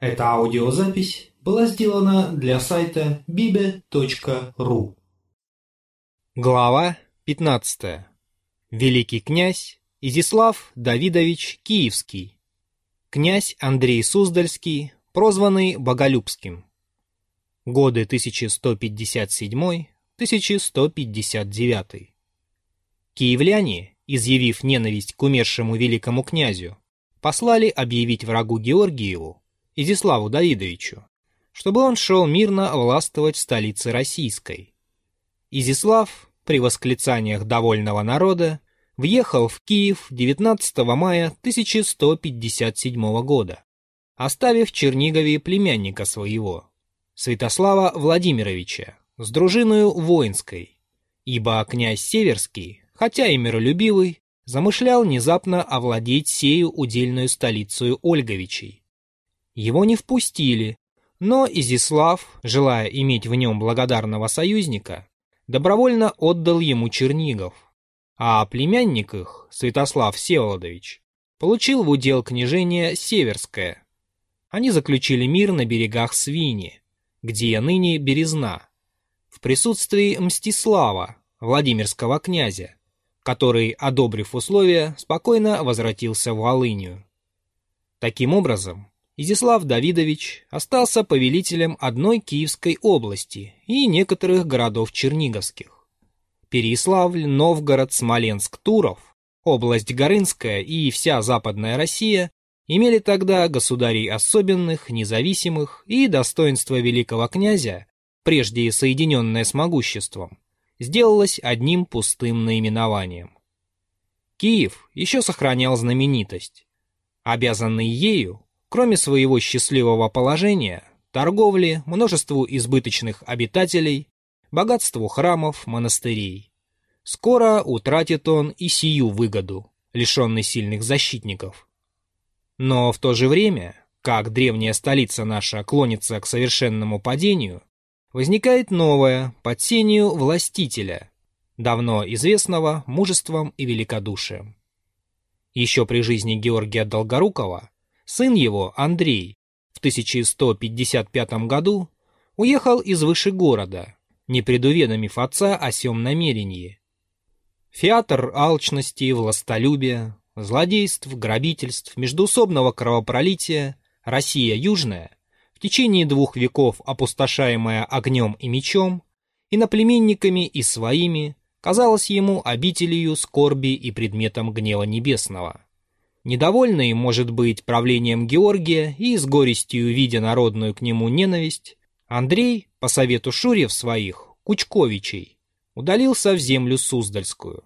Эта аудиозапись была сделана для сайта bibe.ru. Глава 15. Великий князь Изислав Давидович Киевский. Князь Андрей Суздальский, прозванный Боголюбским. Годы 1157-1159. Киевляне, изъявив ненависть к умершему великому князю, послали объявить врагу Георгиеву, Изиславу Давидовичу, чтобы он шел мирно властвовать в столице Российской. Изислав, при восклицаниях довольного народа, въехал в Киев 19 мая 1157 года, оставив в Чернигове племянника своего, Святослава Владимировича, с дружиною воинской, ибо князь Северский, хотя и миролюбивый, замышлял внезапно овладеть сею удельную столицу Ольговичей. Его не впустили, но Изислав, желая иметь в нем благодарного союзника, добровольно отдал ему Чернигов, а племянник их, Святослав Всеволодович, получил в удел княжение Северское. Они заключили мир на берегах Свини, где ныне Березна, в присутствии Мстислава, Владимирского князя, который, одобрив условия, спокойно возвратился в Волынию. Таким образом, Изяслав Давидович остался повелителем одной Киевской области и некоторых городов черниговских. Переяславль, Новгород, Смоленск, Туров, область Горынская и вся Западная Россия имели тогда государей особенных, независимых и достоинство великого князя, прежде соединенное с могуществом, сделалось одним пустым наименованием. Киев еще сохранял знаменитость. Обязанный ею, кроме своего счастливого положения, торговли, множеству избыточных обитателей, богатству храмов, монастырей. Скоро утратит он и сию выгоду, лишенный сильных защитников. Но в то же время, как древняя столица наша клонится к совершенному падению, возникает новое под сенью властителя, давно известного мужеством и великодушием. Еще при жизни Георгия Долгорукова сын его, Андрей, в 1155 году уехал из Вышегорода, не предуведомив отца о сём намерении. Фиатр алчности, властолюбия, злодейств, грабительств, междуусобного кровопролития, Россия Южная в течение двух веков опустошаемая огнем и мечом, иноплеменниками и своими, казалась ему обителью скорби и предметом гнева небесного. Недовольный, может быть, правлением Георгия и с горестью видя народную к нему ненависть, Андрей, по совету шурьев своих, Кучковичей, удалился в землю Суздальскую,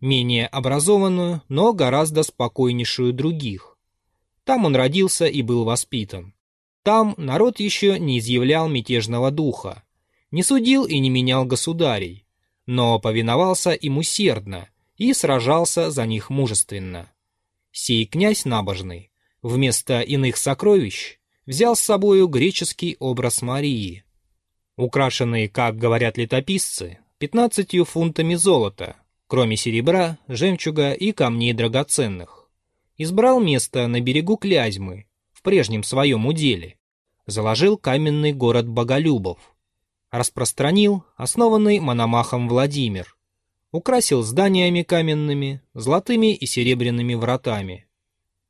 менее образованную, но гораздо спокойнейшую других. Там он родился и был воспитан. Там народ еще не изъявлял мятежного духа, не судил и не менял государей, но повиновался им усердно и сражался за них мужественно. Сей князь набожный, вместо иных сокровищ, взял с собою греческий образ Марии, украшенный, как говорят летописцы, пятнадцатью фунтами золота, кроме серебра, жемчуга и камней драгоценных. Избрал место на берегу Клязьмы, в прежнем своем уделе, заложил каменный город Боголюбов, распространил основанный Мономахом Владимир, украсил зданиями каменными, золотыми и серебряными вратами.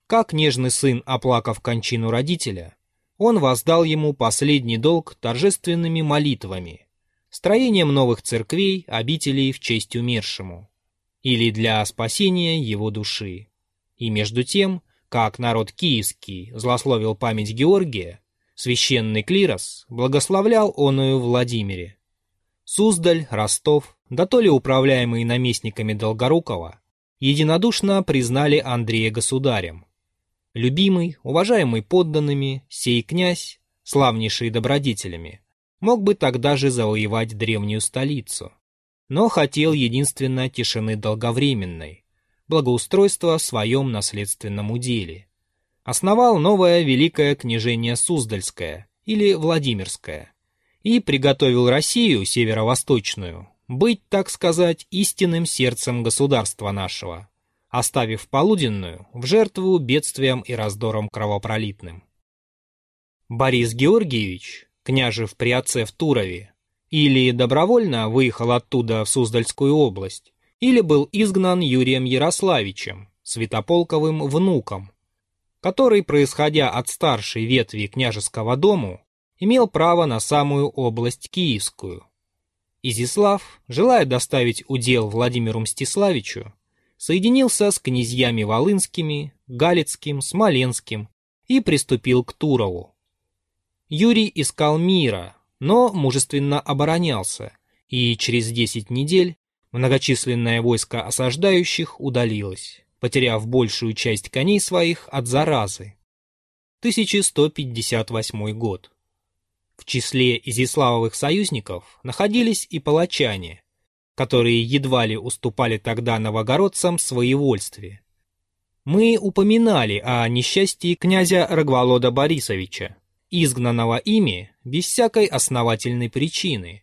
Как нежный сын, оплакав кончину родителя, он воздал ему последний долг торжественными молитвами, строением новых церквей, обителей в честь умершему, или для спасения его души. И между тем, как народ киевский злословил память Георгия, Священный клирос благословлял оную Владимире. Суздаль, Ростов, да то ли управляемые наместниками Долгорукова, единодушно признали Андрея государем. Любимый, уважаемый подданными, сей князь, славнейший добродетелями, мог бы тогда же завоевать древнюю столицу, но хотел единственно тишины долговременной, благоустройства в своем наследственном уделе. Основал новое великое княжение Суздальское или Владимирское и приготовил Россию северо-восточную быть, так сказать, истинным сердцем государства нашего, оставив полуденную в жертву бедствиям и раздорам кровопролитным. Борис Георгиевич, княжев при отце в Турове, или добровольно выехал оттуда в Суздальскую область, или был изгнан Юрием Ярославичем, святополковым внуком, который, происходя от старшей ветви княжеского дому, имел право на самую область Киевскую. Изислав, желая доставить удел Владимиру Мстиславичу, соединился с князьями Волынскими, Галицким, Смоленским и приступил к Турову. Юрий искал мира, но мужественно оборонялся, и через десять недель многочисленное войско осаждающих удалилось, потеряв большую часть коней своих от заразы. 1158 год. В числе изяславовых союзников находились и палачане, которые едва ли уступали тогда новогородцам в своевольстве. Мы упоминали о несчастье князя Рогволода Борисовича, изгнанного ими без всякой основательной причины.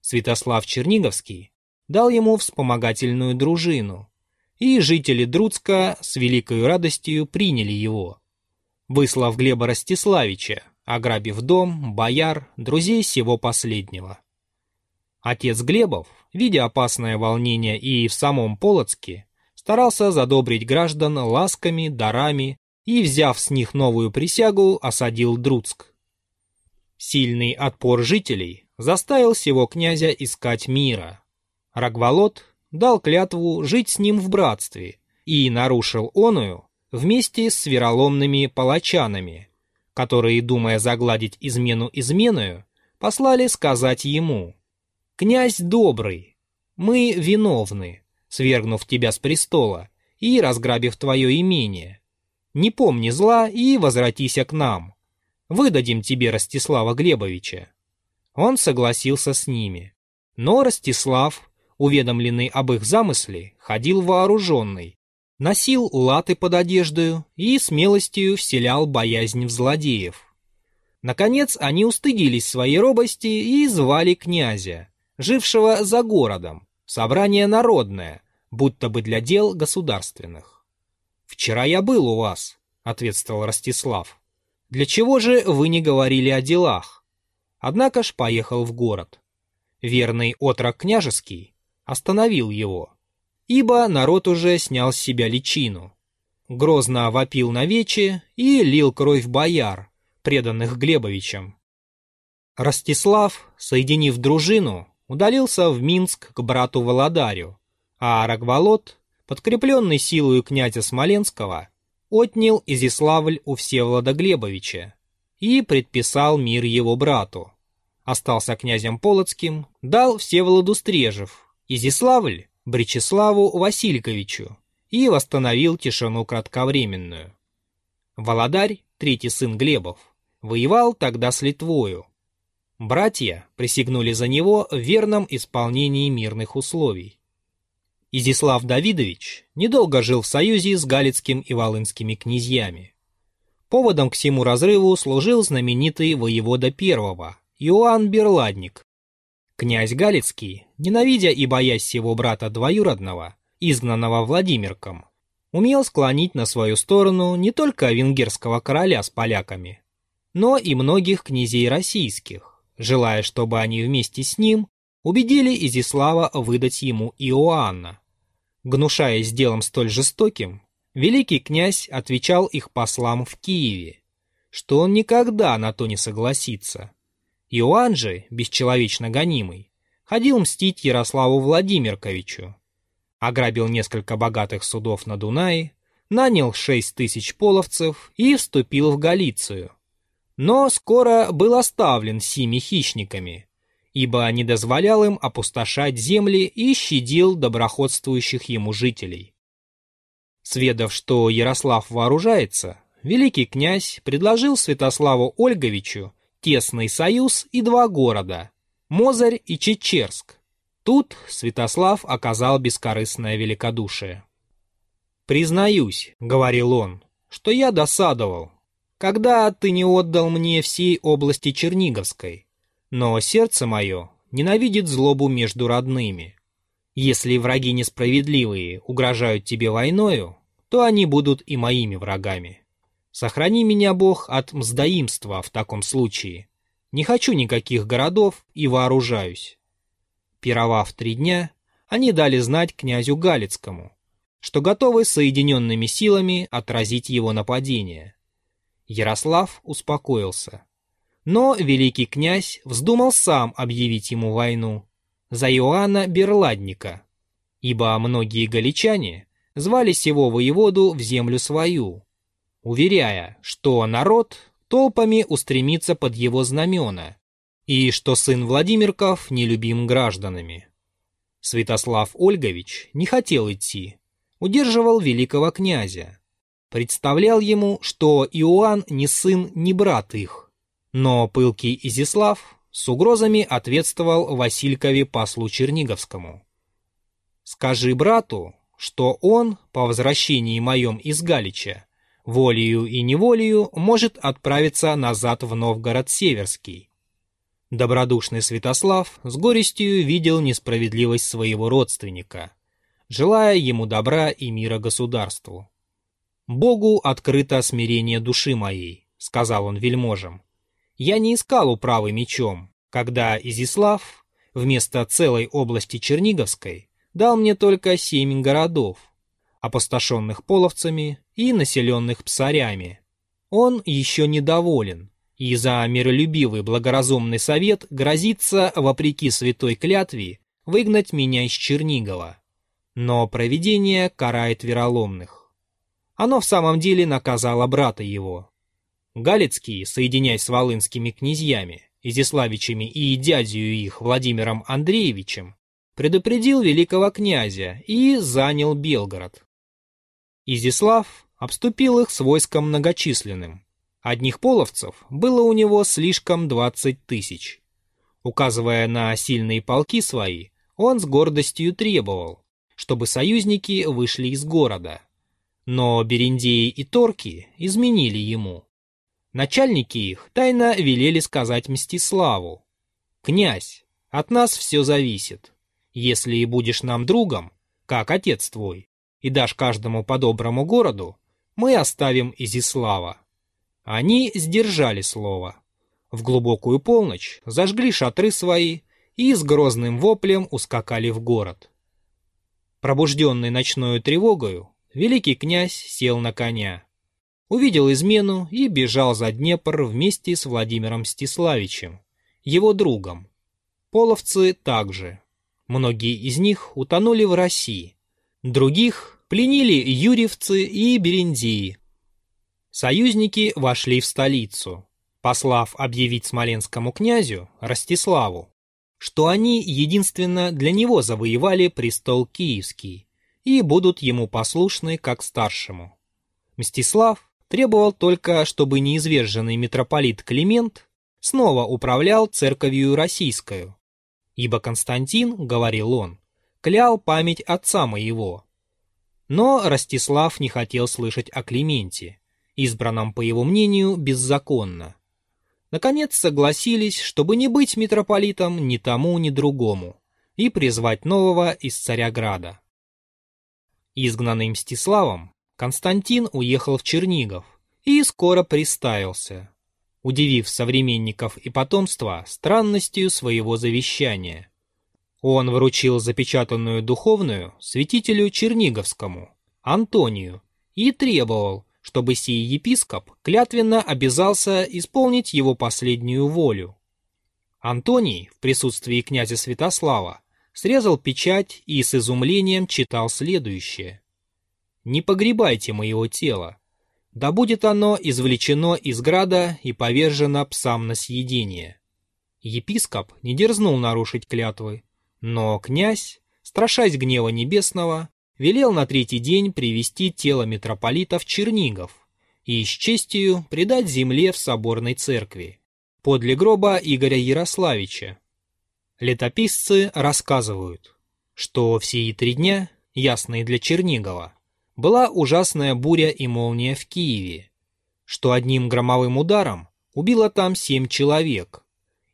Святослав Черниговский дал ему вспомогательную дружину, и жители Друцка с великой радостью приняли его. Выслав Глеба Ростиславича, ограбив дом, бояр, друзей всего последнего. Отец Глебов, видя опасное волнение и в самом Полоцке, старался задобрить граждан ласками, дарами и, взяв с них новую присягу, осадил Друцк. Сильный отпор жителей заставил всего князя искать мира. Рогволод дал клятву жить с ним в братстве и нарушил оную вместе с вероломными палачанами, которые, думая загладить измену изменою, послали сказать ему «Князь добрый, мы виновны, свергнув тебя с престола и разграбив твое имение. Не помни зла и возвратися к нам. Выдадим тебе Ростислава Глебовича». Он согласился с ними. Но Ростислав, уведомленный об их замысле, ходил вооруженный, носил латы под одеждою и смелостью вселял боязнь в злодеев. Наконец они устыдились своей робости и звали князя, жившего за городом, собрание народное, будто бы для дел государственных. «Вчера я был у вас», — ответствовал Ростислав. «Для чего же вы не говорили о делах?» Однако ж поехал в город. Верный отрок княжеский остановил его, ибо народ уже снял с себя личину. Грозно вопил на вече и лил кровь бояр, преданных Глебовичем. Ростислав, соединив дружину, удалился в Минск к брату Володарю, а Рогволод, подкрепленный силою князя Смоленского, отнял Изиславль у Всеволода Глебовича и предписал мир его брату. Остался князем Полоцким, дал Всеволоду Стрежев, Изиславль – Бречеславу Васильковичу и восстановил тишину кратковременную. Володарь, третий сын Глебов, воевал тогда с Литвою, Братья присягнули за него в верном исполнении мирных условий. Изислав Давидович недолго жил в союзе с галицким и волынскими князьями. Поводом к всему разрыву служил знаменитый воевода первого, Иоанн Берладник. Князь Галицкий, ненавидя и боясь его брата двоюродного, изгнанного Владимирком, умел склонить на свою сторону не только венгерского короля с поляками, но и многих князей российских желая, чтобы они вместе с ним убедили Изислава выдать ему Иоанна. Гнушаясь делом столь жестоким, великий князь отвечал их послам в Киеве, что он никогда на то не согласится. Иоанн же, бесчеловечно гонимый, ходил мстить Ярославу Владимирковичу, ограбил несколько богатых судов на Дунае, нанял шесть тысяч половцев и вступил в Галицию – но скоро был оставлен сими хищниками, ибо не дозволял им опустошать земли и щадил доброходствующих ему жителей. Сведав, что Ярослав вооружается, великий князь предложил Святославу Ольговичу тесный союз и два города – Мозырь и Чечерск. Тут Святослав оказал бескорыстное великодушие. «Признаюсь», — говорил он, — «что я досадовал, когда ты не отдал мне всей области Черниговской. Но сердце мое ненавидит злобу между родными. Если враги несправедливые угрожают тебе войною, то они будут и моими врагами. Сохрани меня, Бог, от мздоимства в таком случае. Не хочу никаких городов и вооружаюсь. Пировав три дня, они дали знать князю Галицкому, что готовы соединенными силами отразить его нападение. Ярослав успокоился. Но великий князь вздумал сам объявить ему войну за Иоанна Берладника, ибо многие галичане звали сего воеводу в землю свою, уверяя, что народ толпами устремится под его знамена, и что сын Владимирков нелюбим гражданами. Святослав Ольгович не хотел идти, удерживал великого князя, представлял ему, что Иоанн не сын, не брат их, но пылкий Изислав с угрозами ответствовал Василькове послу Черниговскому. «Скажи брату, что он, по возвращении моем из Галича, волею и неволею может отправиться назад в Новгород Северский». Добродушный Святослав с горестью видел несправедливость своего родственника, желая ему добра и мира государству. «Богу открыто смирение души моей», — сказал он вельможам, я не искал управы мечом, когда Изислав вместо целой области Черниговской дал мне только семь городов, опустошенных половцами и населенных псарями. Он еще недоволен, и за миролюбивый благоразумный совет грозится, вопреки святой клятве, выгнать меня из Чернигова. Но провидение карает вероломных. Оно в самом деле наказало брата его, Галицкий, соединяясь с волынскими князьями, Изяславичами и дядью их Владимиром Андреевичем, предупредил великого князя и занял Белгород. Изяслав обступил их с войском многочисленным. Одних половцев было у него слишком двадцать тысяч. Указывая на сильные полки свои, он с гордостью требовал, чтобы союзники вышли из города. Но Берендеи и Торки изменили ему. Начальники их тайно велели сказать Мстиславу. «Князь, от нас все зависит. Если и будешь нам другом, как отец твой, и дашь каждому по доброму городу, мы оставим Изислава». Они сдержали слово. В глубокую полночь зажгли шатры свои и с грозным воплем ускакали в город. Пробужденный ночною тревогою, великий князь сел на коня увидел измену и бежал за Днепр вместе с Владимиром Мстиславичем, его другом. Половцы также. Многие из них утонули в России. Других пленили юрьевцы и берендии. Союзники вошли в столицу, послав объявить смоленскому князю Ростиславу, что они единственно для него завоевали престол Киевский и будут ему послушны как старшему. Мстислав требовал только, чтобы неизверженный митрополит Климент снова управлял церковью российскую. Ибо Константин, говорил он, клял память отца моего. Но Ростислав не хотел слышать о Клименте, избранном, по его мнению, беззаконно. Наконец согласились, чтобы не быть митрополитом ни тому, ни другому, и призвать нового из Царяграда. Изгнанный Мстиславом, Константин уехал в Чернигов и скоро приставился, удивив современников и потомства странностью своего завещания. Он вручил запечатанную духовную святителю Черниговскому, Антонию, и требовал, чтобы сей епископ клятвенно обязался исполнить его последнюю волю. Антоний в присутствии князя Святослава срезал печать и с изумлением читал следующее не погребайте моего тела. Да будет оно извлечено из града и повержено псам на съедение. Епископ не дерзнул нарушить клятвы, но князь, страшась гнева небесного, велел на третий день привести тело митрополита в Чернигов и с честью предать земле в соборной церкви, подле гроба Игоря Ярославича. Летописцы рассказывают, что в сии три дня, ясные для Чернигова, была ужасная буря и молния в Киеве, что одним громовым ударом убило там семь человек,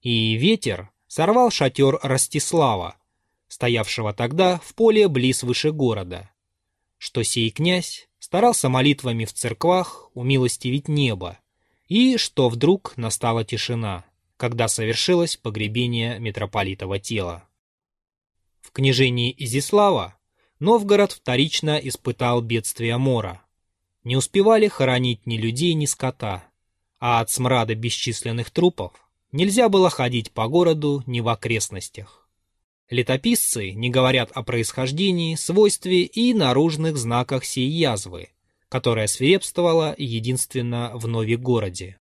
и ветер сорвал шатер Ростислава, стоявшего тогда в поле близ выше города, что сей князь, старался молитвами в церквах умилостивить небо, и что вдруг настала тишина, когда совершилось погребение митрополитова тела. В княжении Изислава Новгород вторично испытал бедствие мора. Не успевали хоронить ни людей, ни скота, а от смрада бесчисленных трупов нельзя было ходить по городу ни в окрестностях. Летописцы не говорят о происхождении, свойстве и наружных знаках сей язвы, которая свирепствовала единственно в Новигороде.